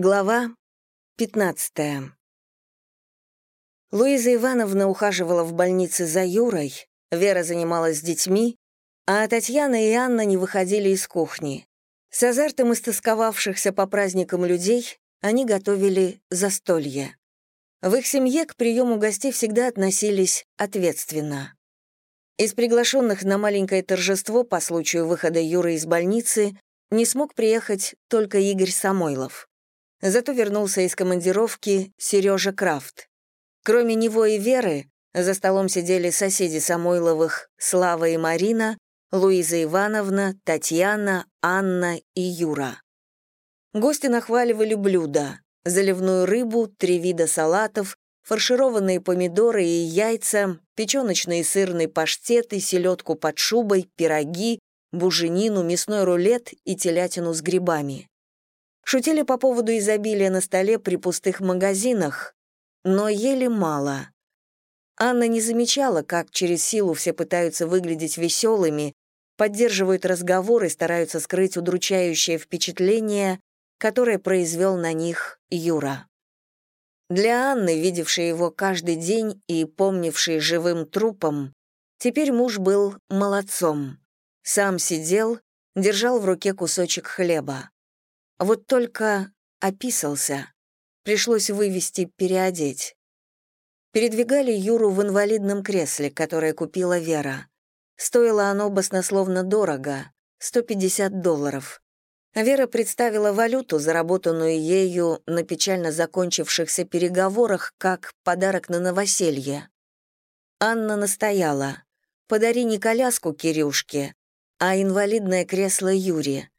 Глава 15 Луиза Ивановна ухаживала в больнице за Юрой, Вера занималась с детьми, а Татьяна и Анна не выходили из кухни. С азартом истосковавшихся по праздникам людей они готовили застолье. В их семье к приему гостей всегда относились ответственно. Из приглашенных на маленькое торжество по случаю выхода Юры из больницы не смог приехать только Игорь Самойлов. Зато вернулся из командировки Сережа Крафт. Кроме него и Веры, за столом сидели соседи Самойловых Слава и Марина, Луиза Ивановна, Татьяна, Анна и Юра. Гости нахваливали блюда — заливную рыбу, три вида салатов, фаршированные помидоры и яйца, печёночный и сырный паштет и селедку под шубой, пироги, буженину, мясной рулет и телятину с грибами. Шутили по поводу изобилия на столе при пустых магазинах, но ели мало. Анна не замечала, как через силу все пытаются выглядеть веселыми, поддерживают разговор и стараются скрыть удручающее впечатление, которое произвел на них Юра. Для Анны, видевшей его каждый день и помнившей живым трупом, теперь муж был молодцом. Сам сидел, держал в руке кусочек хлеба. Вот только описался. Пришлось вывести, переодеть. Передвигали Юру в инвалидном кресле, которое купила Вера. Стоило оно баснословно дорого — 150 долларов. Вера представила валюту, заработанную ею на печально закончившихся переговорах, как подарок на новоселье. Анна настояла. «Подари не коляску Кирюшке, а инвалидное кресло Юре.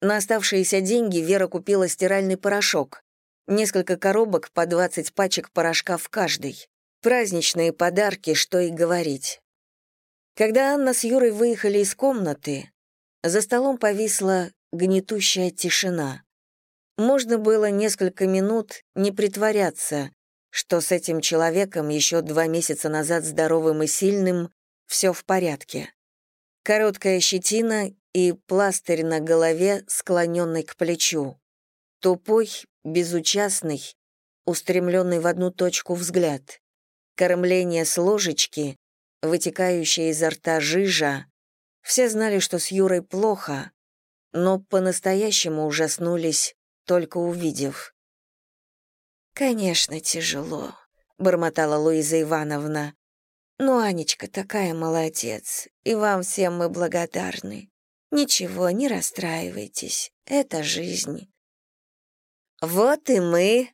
На оставшиеся деньги Вера купила стиральный порошок. Несколько коробок по 20 пачек порошка в каждой. Праздничные подарки, что и говорить. Когда Анна с Юрой выехали из комнаты, за столом повисла гнетущая тишина. Можно было несколько минут не притворяться, что с этим человеком еще два месяца назад здоровым и сильным все в порядке. Короткая щетина и пластырь на голове, склоненный к плечу. Тупой, безучастный, устремленный в одну точку взгляд. Кормление с ложечки, вытекающая изо рта жижа. Все знали, что с Юрой плохо, но по-настоящему ужаснулись, только увидев. «Конечно, тяжело», — бормотала Луиза Ивановна. «Но Анечка такая молодец, и вам всем мы благодарны. Ничего, не расстраивайтесь. Это жизнь. Вот и мы.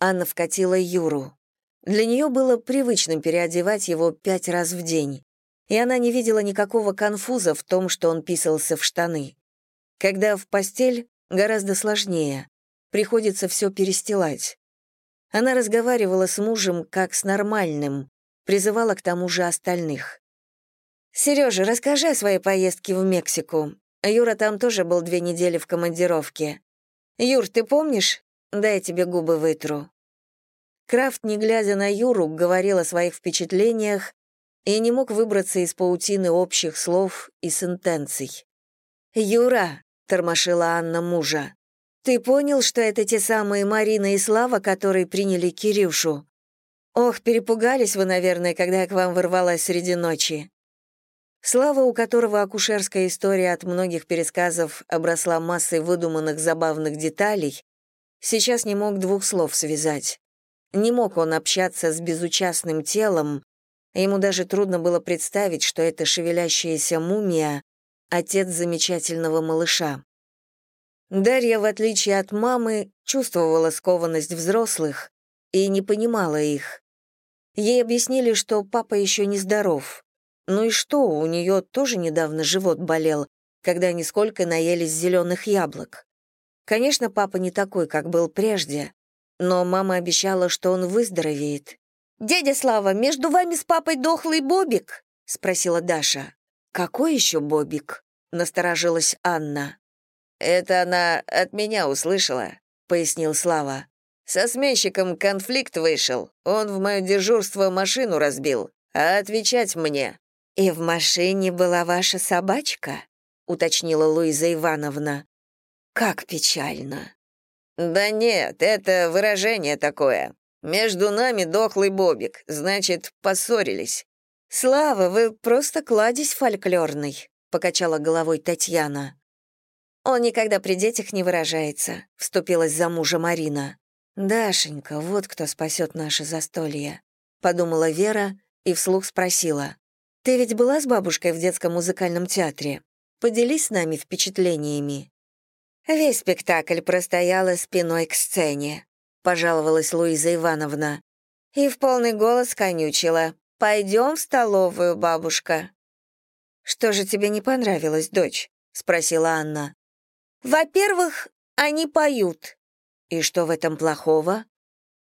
Анна вкатила Юру. Для нее было привычным переодевать его пять раз в день, и она не видела никакого конфуза в том, что он писался в штаны. Когда в постель, гораздо сложнее. Приходится все перестилать. Она разговаривала с мужем как с нормальным, призывала к тому же остальных. Сережа, расскажи о своей поездке в Мексику. Юра там тоже был две недели в командировке. Юр, ты помнишь? Дай тебе губы вытру. Крафт, не глядя на Юру, говорил о своих впечатлениях и не мог выбраться из паутины общих слов и сентенций. «Юра», — тормошила Анна мужа, — «ты понял, что это те самые Марина и Слава, которые приняли Кирюшу? Ох, перепугались вы, наверное, когда я к вам ворвалась среди ночи. Слава, у которого акушерская история от многих пересказов обросла массой выдуманных забавных деталей, сейчас не мог двух слов связать. Не мог он общаться с безучастным телом, ему даже трудно было представить, что это шевелящаяся мумия — отец замечательного малыша. Дарья, в отличие от мамы, чувствовала скованность взрослых и не понимала их. Ей объяснили, что папа еще не здоров, ну и что, у нее тоже недавно живот болел, когда они сколько наелись зеленых яблок. Конечно, папа не такой, как был прежде, но мама обещала, что он выздоровеет. «Дядя Слава, между вами с папой дохлый Бобик?» — спросила Даша. «Какой еще Бобик?» — насторожилась Анна. «Это она от меня услышала», — пояснил Слава. «Со сменщиком конфликт вышел. Он в мое дежурство машину разбил, а отвечать мне. «И в машине была ваша собачка?» — уточнила Луиза Ивановна. «Как печально!» «Да нет, это выражение такое. Между нами дохлый бобик, значит, поссорились». «Слава, вы просто кладезь фольклорный», — покачала головой Татьяна. «Он никогда при детях не выражается», — вступилась за мужа Марина. «Дашенька, вот кто спасет наше застолье», — подумала Вера и вслух спросила. «Ты ведь была с бабушкой в детском музыкальном театре? Поделись с нами впечатлениями». «Весь спектакль простояла спиной к сцене», — пожаловалась Луиза Ивановна. И в полный голос конючила. «Пойдем в столовую, бабушка». «Что же тебе не понравилось, дочь?» — спросила Анна. «Во-первых, они поют». «И что в этом плохого?»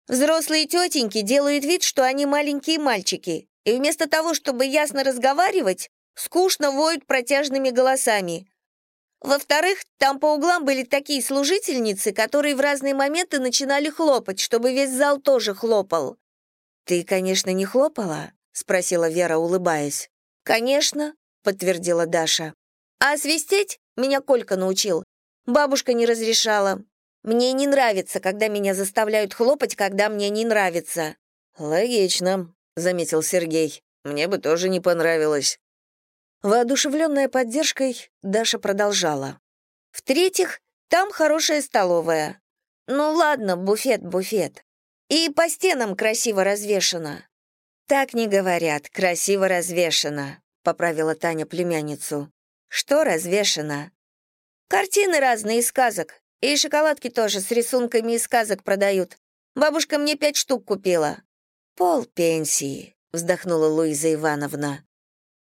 «Взрослые тетеньки делают вид, что они маленькие мальчики, и вместо того, чтобы ясно разговаривать, скучно воют протяжными голосами. Во-вторых, там по углам были такие служительницы, которые в разные моменты начинали хлопать, чтобы весь зал тоже хлопал. «Ты, конечно, не хлопала?» — спросила Вера, улыбаясь. «Конечно», — подтвердила Даша. «А свистеть меня Колька научил. Бабушка не разрешала. Мне не нравится, когда меня заставляют хлопать, когда мне не нравится». «Логично», — заметил Сергей. «Мне бы тоже не понравилось». Воодушевленная поддержкой, Даша продолжала. «В-третьих, там хорошая столовая. Ну ладно, буфет, буфет. И по стенам красиво развешано. «Так не говорят, красиво развешено», — поправила Таня племянницу. «Что развешено?» «Картины разные из сказок. И шоколадки тоже с рисунками из сказок продают. Бабушка мне пять штук купила». «Пол пенсии», — вздохнула Луиза Ивановна.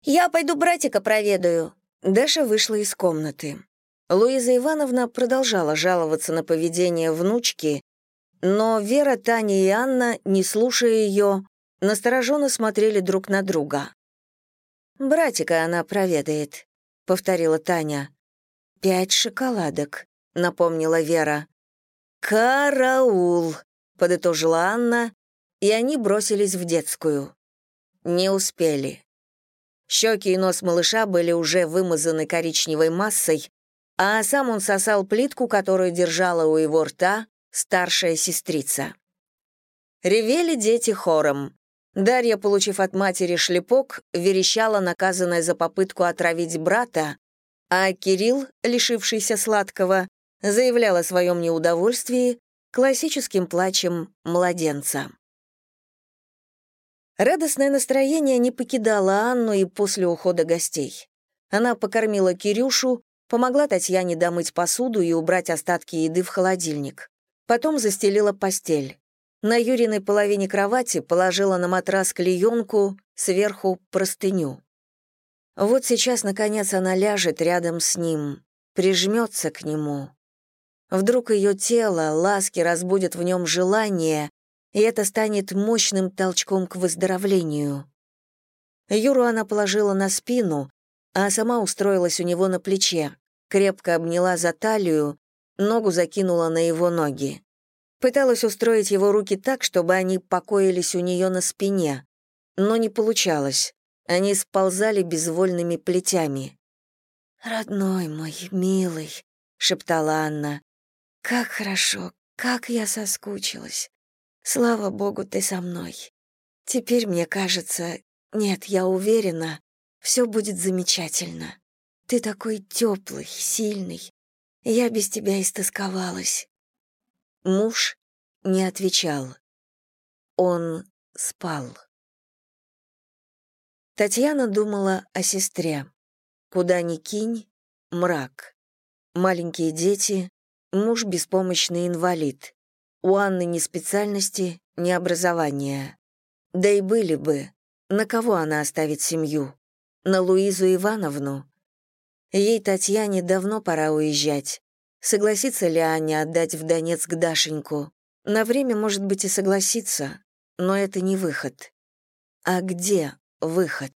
«Я пойду братика проведаю». Даша вышла из комнаты. Луиза Ивановна продолжала жаловаться на поведение внучки, но Вера, Таня и Анна, не слушая ее, настороженно смотрели друг на друга. «Братика она проведает», — повторила Таня. «Пять шоколадок», — напомнила Вера. «Караул», — подытожила Анна, и они бросились в детскую. Не успели. Щеки и нос малыша были уже вымазаны коричневой массой, а сам он сосал плитку, которую держала у его рта старшая сестрица. Ревели дети хором. Дарья, получив от матери шлепок, верещала, наказанная за попытку отравить брата, а Кирилл, лишившийся сладкого, заявлял о своем неудовольствии классическим плачем младенца. Радостное настроение не покидало Анну и после ухода гостей. Она покормила Кирюшу, помогла Татьяне домыть посуду и убрать остатки еды в холодильник. Потом застелила постель. На Юриной половине кровати положила на матрас клеенку, сверху простыню. Вот сейчас, наконец, она ляжет рядом с ним, прижмется к нему. Вдруг ее тело, ласки разбудят в нем желание, и это станет мощным толчком к выздоровлению. Юру она положила на спину, а сама устроилась у него на плече, крепко обняла за талию, ногу закинула на его ноги. Пыталась устроить его руки так, чтобы они покоились у нее на спине, но не получалось. Они сползали безвольными плетями. «Родной мой, милый», — шептала Анна, — «как хорошо, как я соскучилась. Слава богу, ты со мной. Теперь мне кажется, нет, я уверена, все будет замечательно. Ты такой теплый, сильный. Я без тебя истосковалась. Муж не отвечал. Он спал. Татьяна думала о сестре. Куда ни кинь — мрак. Маленькие дети, муж беспомощный инвалид. У Анны ни специальности, ни образования. Да и были бы. На кого она оставит семью? На Луизу Ивановну? Ей, Татьяне, давно пора уезжать. Согласится ли Аня отдать в Донецк Дашеньку? На время, может быть, и согласится, но это не выход. А где выход?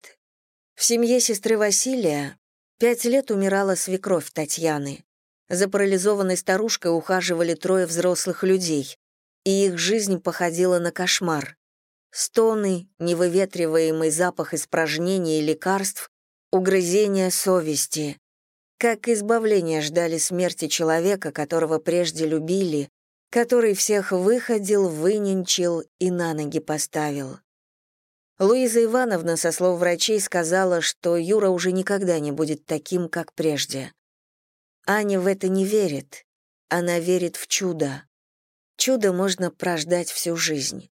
В семье сестры Василия пять лет умирала свекровь Татьяны. За парализованной старушкой ухаживали трое взрослых людей, и их жизнь походила на кошмар. Стоны, невыветриваемый запах испражнений и лекарств, угрызения совести. Как избавления ждали смерти человека, которого прежде любили, который всех выходил, выненчил и на ноги поставил. Луиза Ивановна, со слов врачей, сказала, что Юра уже никогда не будет таким, как прежде. Аня в это не верит. Она верит в чудо. Чудо можно прождать всю жизнь.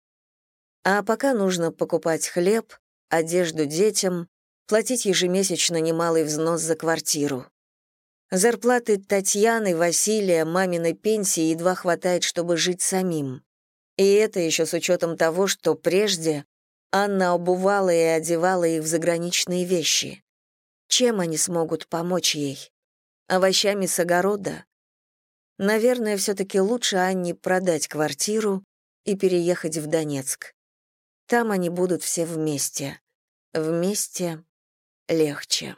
А пока нужно покупать хлеб, одежду детям, платить ежемесячно немалый взнос за квартиру. Зарплаты Татьяны, Василия, маминой пенсии едва хватает, чтобы жить самим. И это еще с учетом того, что прежде Анна обувала и одевала их в заграничные вещи. Чем они смогут помочь ей? Овощами с огорода? Наверное, все-таки лучше Анне продать квартиру и переехать в Донецк. Там они будут все вместе. Вместе легче.